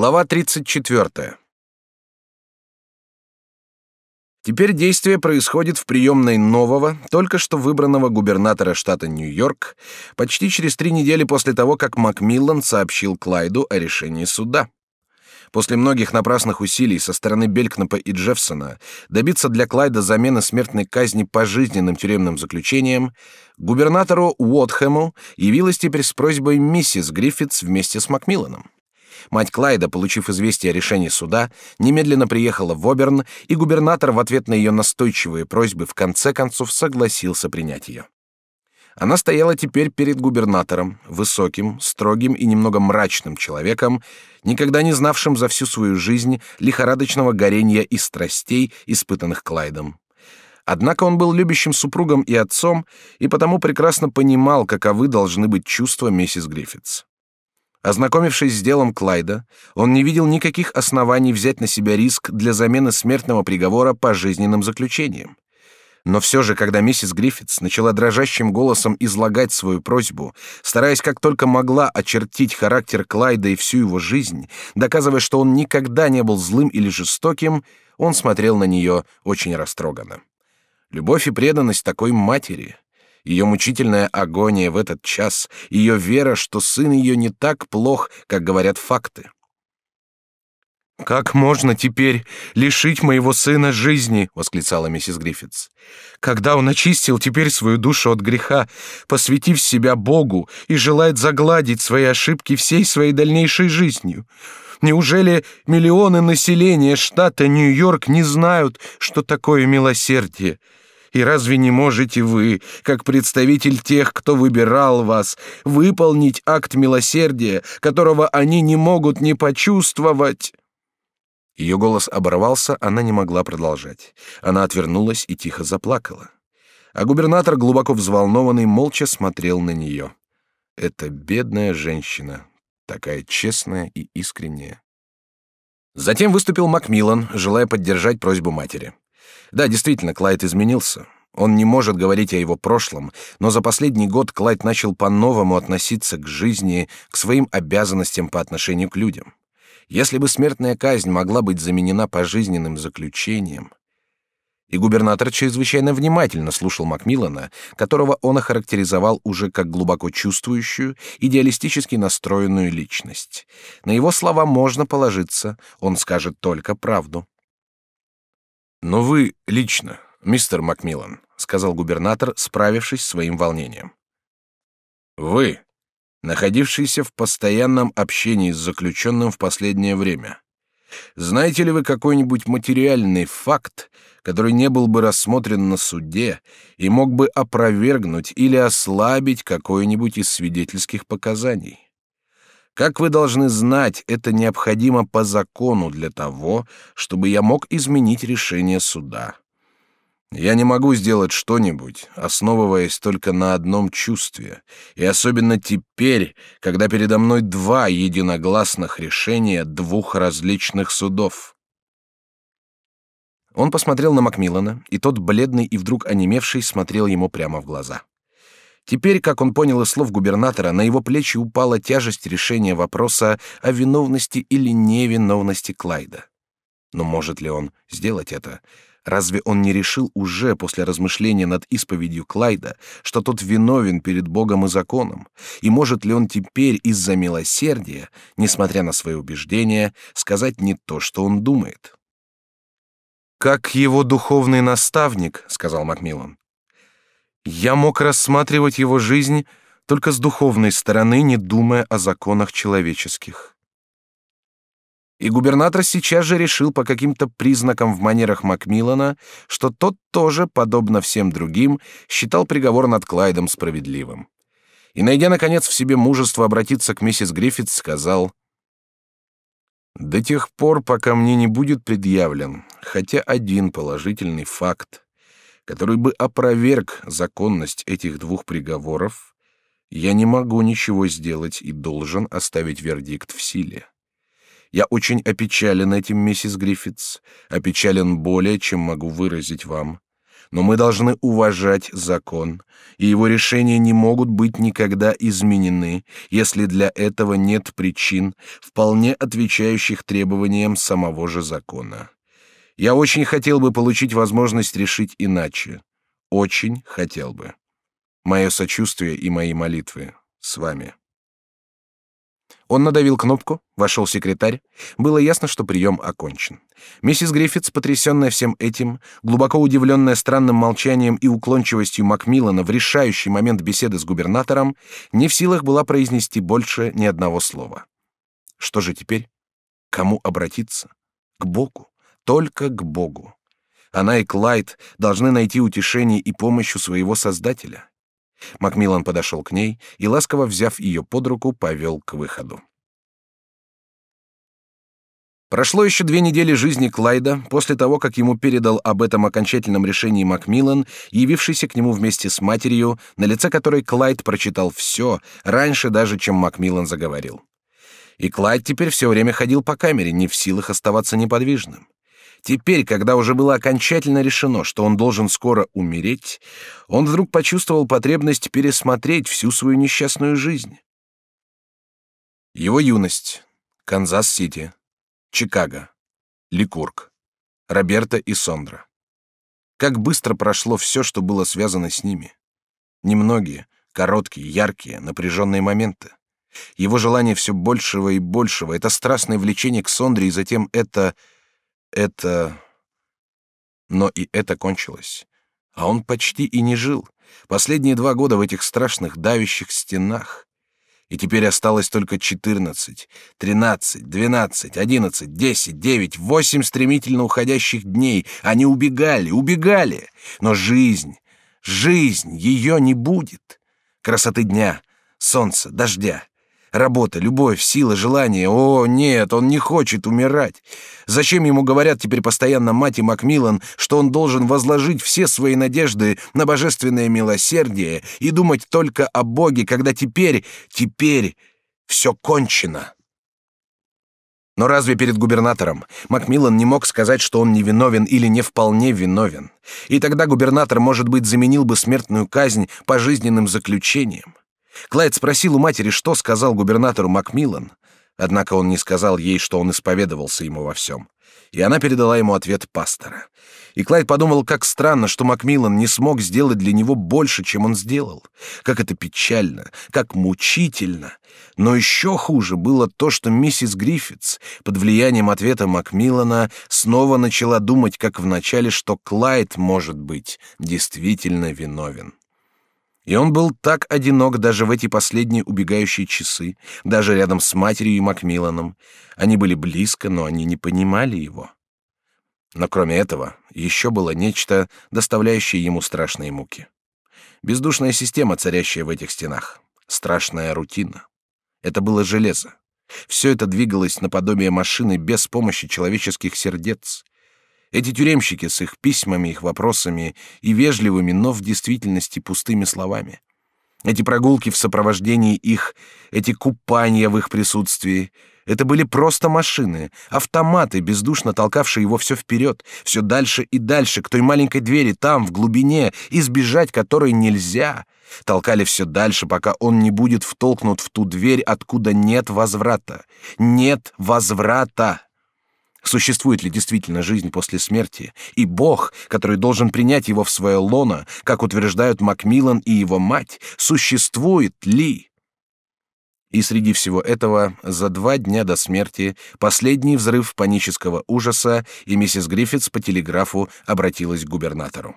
Глава 34. Теперь действие происходит в приемной нового, только что выбранного губернатора штата Нью-Йорк, почти через три недели после того, как Макмиллан сообщил Клайду о решении суда. После многих напрасных усилий со стороны Белькнапа и Джеффсона добиться для Клайда замены смертной казни пожизненным тюремным заключением, губернатору Уотхэму явилась теперь с просьбой миссис Гриффитс вместе с Макмилланом. Мать Клайда, получив известие о решении суда, немедленно приехала в Оберн, и губернатор в ответ на ее настойчивые просьбы в конце концов согласился принять ее. Она стояла теперь перед губернатором, высоким, строгим и немного мрачным человеком, никогда не знавшим за всю свою жизнь лихорадочного горения и страстей, испытанных Клайдом. Однако он был любящим супругом и отцом, и потому прекрасно понимал, каковы должны быть чувства миссис Гриффитс. Ознакомившись с делом Клайда, он не видел никаких оснований взять на себя риск для замены смертного приговора пожизненным заключением. Но все же, когда миссис Гриффитс начала дрожащим голосом излагать свою просьбу, стараясь как только могла очертить характер Клайда и всю его жизнь, доказывая, что он никогда не был злым или жестоким, он смотрел на нее очень растроганно. Любовь и преданность такой матери, ее мучительная агония в этот час, ее вера, что сын ее не так плох, как говорят факты. «Как можно теперь лишить моего сына жизни?» — восклицала миссис Гриффитс. «Когда он очистил теперь свою душу от греха, посвятив себя Богу и желает загладить свои ошибки всей своей дальнейшей жизнью. Неужели миллионы населения штата Нью-Йорк не знают, что такое милосердие?» И разве не можете вы, как представитель тех, кто выбирал вас, выполнить акт милосердия, которого они не могут не почувствовать?» Ее голос оборвался, она не могла продолжать. Она отвернулась и тихо заплакала. А губернатор, глубоко взволнованный, молча смотрел на нее. Эта бедная женщина, такая честная и искренняя. Затем выступил Макмиллан, желая поддержать просьбу матери. Да, действительно, Клайд изменился. Он не может говорить о его прошлом, но за последний год Клайд начал по-новому относиться к жизни, к своим обязанностям по отношению к людям. Если бы смертная казнь могла быть заменена пожизненным заключением... И губернатор чрезвычайно внимательно слушал Макмиллана, которого он охарактеризовал уже как глубоко чувствующую, идеалистически настроенную личность. На его слова можно положиться, он скажет только правду. Но вы лично, мистер Макмиллан, сказал губернатор, справившись с своим волнением. Вы, находившийся в постоянном общении с заключенным в последнее время, знаете ли вы какой-нибудь материальный факт, который не был бы рассмотрен на суде и мог бы опровергнуть или ослабить какое-нибудь из свидетельских показаний? Как вы должны знать, это необходимо по закону для того, чтобы я мог изменить решение суда. Я не могу сделать что-нибудь, основываясь только на одном чувстве, и особенно теперь, когда передо мной два единогласных решения двух различных судов. Он посмотрел на Макмиллана, и тот, бледный и вдруг онемевший, смотрел ему прямо в глаза. Теперь, как он понял из слов губернатора, на его плечи упала тяжесть решения вопроса о виновности или невиновности Клайда. Но может ли он сделать это? Разве он не решил уже после размышления над исповедью Клайда, что тот виновен перед Богом и законом? И может ли он теперь из-за милосердия, несмотря на свои убеждения, сказать не то, что он думает? Как его духовный наставник, сказал Макмиллан, я мог рассматривать его жизнь только с духовной стороны, не думая о законах человеческих. И губернатор сейчас же решил по каким-то признакам в манерах Макмиллана, что тот тоже, подобно всем другим, считал приговор над Клайдом справедливым. И, найдя, наконец, в себе мужество обратиться к миссис Гриффит, сказал, «До тех пор, пока мне не будет предъявлен хотя один положительный факт, который бы опроверг законность этих двух приговоров, я не могу ничего сделать и должен оставить вердикт в силе. Я очень опечален этим, миссис Гриффитс, опечален более, чем могу выразить вам. Но мы должны уважать закон, и его решения не могут быть никогда изменены, если для этого нет причин, вполне отвечающих требованиям самого же закона. Я очень хотел бы получить возможность решить иначе. Очень хотел бы. Мое сочувствие и мои молитвы с вами. Он надавил кнопку, вошел секретарь. Было ясно, что прием окончен. Миссис Гриффитс, потрясенная всем этим, глубоко удивленная странным молчанием и уклончивостью Макмиллана в решающий момент беседы с губернатором, не в силах была произнести больше ни одного слова. Что же теперь? Кому обратиться? К Богу. Только к Богу. Она и Клайд должны найти утешение и помощь у своего Создателя. Макмиллан подошел к ней и, ласково взяв ее под руку, повел к выходу. Прошло еще две недели жизни Клайда после того, как ему передал об этом окончательном решении Макмиллан, явившийся к нему вместе с матерью, на лице которой Клайд прочитал все, раньше даже, чем Макмиллан заговорил. И Клайд теперь все время ходил по камере, не в силах оставаться неподвижным. Теперь, когда уже было окончательно решено, что он должен скоро умереть, он вдруг почувствовал потребность пересмотреть всю свою несчастную жизнь. Его юность. Канзас-Сити. Чикаго. Ликург. Роберта и Сондра. Как быстро прошло все, что было связано с ними. Немногие, короткие, яркие, напряженные моменты. Его желание все большего и большего, это страстное влечение к Сондре и затем это это... Но и это кончилось. А он почти и не жил. Последние два года в этих страшных давящих стенах. И теперь осталось только четырнадцать, тринадцать, двенадцать, одиннадцать, десять, девять, восемь стремительно уходящих дней. Они убегали, убегали. Но жизнь, жизнь, ее не будет. Красоты дня, солнца, дождя, Работа, любовь, сила, желание. О, нет, он не хочет умирать. Зачем ему говорят теперь постоянно мать и Макмиллан, что он должен возложить все свои надежды на божественное милосердие и думать только о Боге, когда теперь, теперь все кончено? Но разве перед губернатором Макмиллан не мог сказать, что он невиновен или не вполне виновен? И тогда губернатор, может быть, заменил бы смертную казнь пожизненным заключением. Клайд спросил у матери, что сказал губернатору Макмиллан, однако он не сказал ей, что он исповедовался ему во всем. И она передала ему ответ пастора. И Клайд подумал, как странно, что Макмиллан не смог сделать для него больше, чем он сделал. Как это печально, как мучительно. Но еще хуже было то, что миссис Гриффитс под влиянием ответа Макмиллана снова начала думать, как вначале, что Клайд, может быть, действительно виновен. И он был так одинок даже в эти последние убегающие часы, даже рядом с матерью и Макмилланом. Они были близко, но они не понимали его. Но кроме этого, еще было нечто, доставляющее ему страшные муки. Бездушная система, царящая в этих стенах. Страшная рутина. Это было железо. Все это двигалось наподобие машины без помощи человеческих сердец, эти тюремщики с их письмами, их вопросами и вежливыми, но в действительности пустыми словами. Эти прогулки в сопровождении их, эти купания в их присутствии — это были просто машины, автоматы, бездушно толкавшие его все вперед, все дальше и дальше, к той маленькой двери там, в глубине, избежать которой нельзя. Толкали все дальше, пока он не будет втолкнут в ту дверь, откуда нет возврата. Нет возврата. Существует ли действительно жизнь после смерти, и Бог, который должен принять его в свое лоно, как утверждают Макмиллан и его мать, существует ли? И среди всего этого, за два дня до смерти, последний взрыв панического ужаса, и миссис Гриффитс по телеграфу обратилась к губернатору.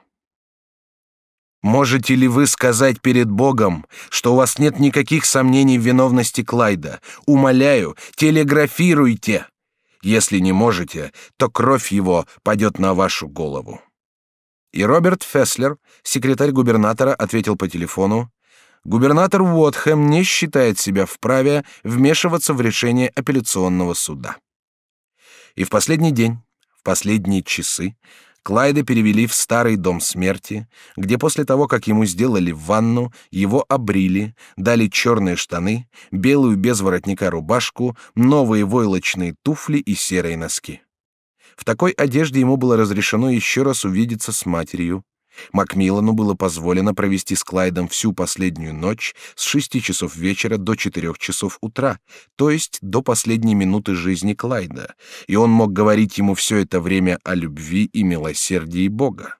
Можете ли вы сказать перед Богом, что у вас нет никаких сомнений в виновности Клайда? Умоляю, телеграфируйте. Если не можете, то кровь его падет на вашу голову. И Роберт Феслер, секретарь губернатора, ответил по телефону: губернатор Уотхэм не считает себя вправе вмешиваться в решение апелляционного суда. И в последний день, в последние часы Клайда перевели в старый дом смерти, где после того, как ему сделали ванну, его обрили, дали черные штаны, белую без воротника рубашку, новые войлочные туфли и серые носки. В такой одежде ему было разрешено еще раз увидеться с матерью. Макмиллану было позволено провести с Клайдом всю последнюю ночь с шести часов вечера до четырех часов утра, то есть до последней минуты жизни Клайда, и он мог говорить ему все это время о любви и милосердии Бога.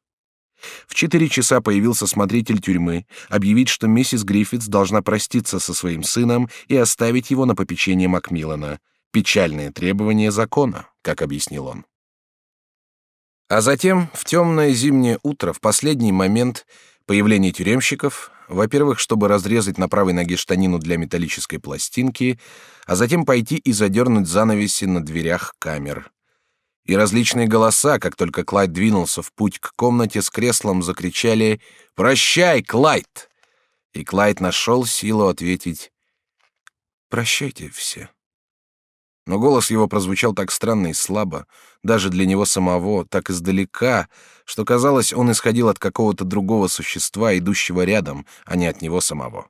В четыре часа появился смотритель тюрьмы, объявить, что миссис Гриффитс должна проститься со своим сыном и оставить его на попечение Макмиллана. Печальные требования закона, как объяснил он. А затем, в темное зимнее утро, в последний момент появления тюремщиков, во-первых, чтобы разрезать на правой ноге штанину для металлической пластинки, а затем пойти и задернуть занавеси на дверях камер. И различные голоса, как только Клайд двинулся в путь к комнате с креслом, закричали «Прощай, Клайд!» И Клайд нашел силу ответить «Прощайте все». Но голос его прозвучал так странно и слабо, даже для него самого, так издалека, что казалось, он исходил от какого-то другого существа, идущего рядом, а не от него самого.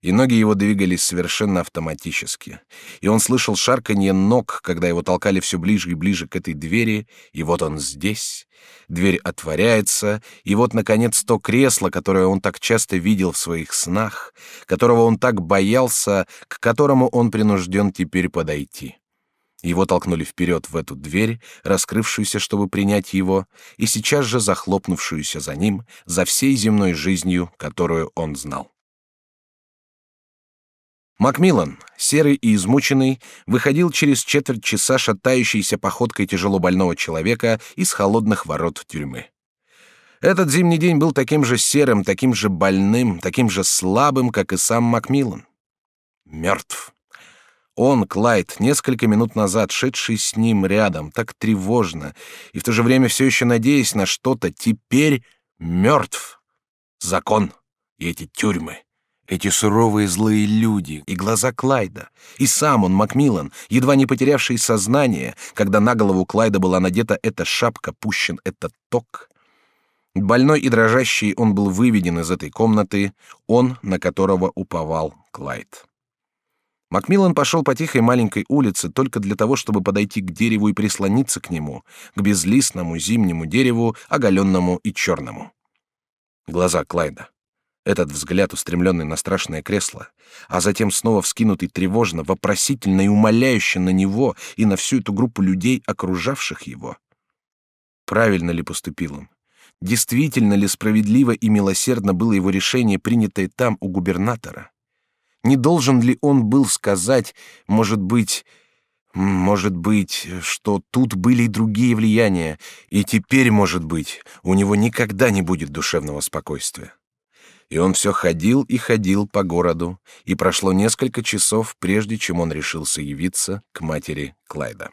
И ноги его двигались совершенно автоматически. И он слышал шарканье ног, когда его толкали все ближе и ближе к этой двери, и вот он здесь. Дверь отворяется, и вот, наконец, то кресло, которое он так часто видел в своих снах, которого он так боялся, к которому он принужден теперь подойти. Его толкнули вперед в эту дверь, раскрывшуюся, чтобы принять его, и сейчас же захлопнувшуюся за ним, за всей земной жизнью, которую он знал. Макмиллан, серый и измученный, выходил через четверть часа шатающейся походкой тяжело больного человека из холодных ворот тюрьмы. Этот зимний день был таким же серым, таким же больным, таким же слабым, как и сам Макмиллан. Мертв. Он, Клайд, несколько минут назад шедший с ним рядом, так тревожно, и в то же время все еще надеясь на что-то, теперь мертв. Закон и эти тюрьмы, эти суровые злые люди и глаза Клайда, и сам он, Макмиллан, едва не потерявший сознание, когда на голову Клайда была надета эта шапка, пущен этот ток. Больной и дрожащий он был выведен из этой комнаты, он, на которого уповал Клайд. Макмиллан пошел по тихой маленькой улице только для того, чтобы подойти к дереву и прислониться к нему, к безлистному зимнему дереву, оголенному и черному. Глаза Клайда. Этот взгляд, устремленный на страшное кресло, а затем снова вскинутый тревожно, вопросительно и умоляюще на него и на всю эту группу людей, окружавших его. Правильно ли поступил он? Действительно ли справедливо и милосердно было его решение, принятое там у губернатора? Не должен ли он был сказать, может быть, может быть, что тут были и другие влияния, и теперь, может быть, у него никогда не будет душевного спокойствия. И он все ходил и ходил по городу, и прошло несколько часов, прежде чем он решился явиться к матери Клайда.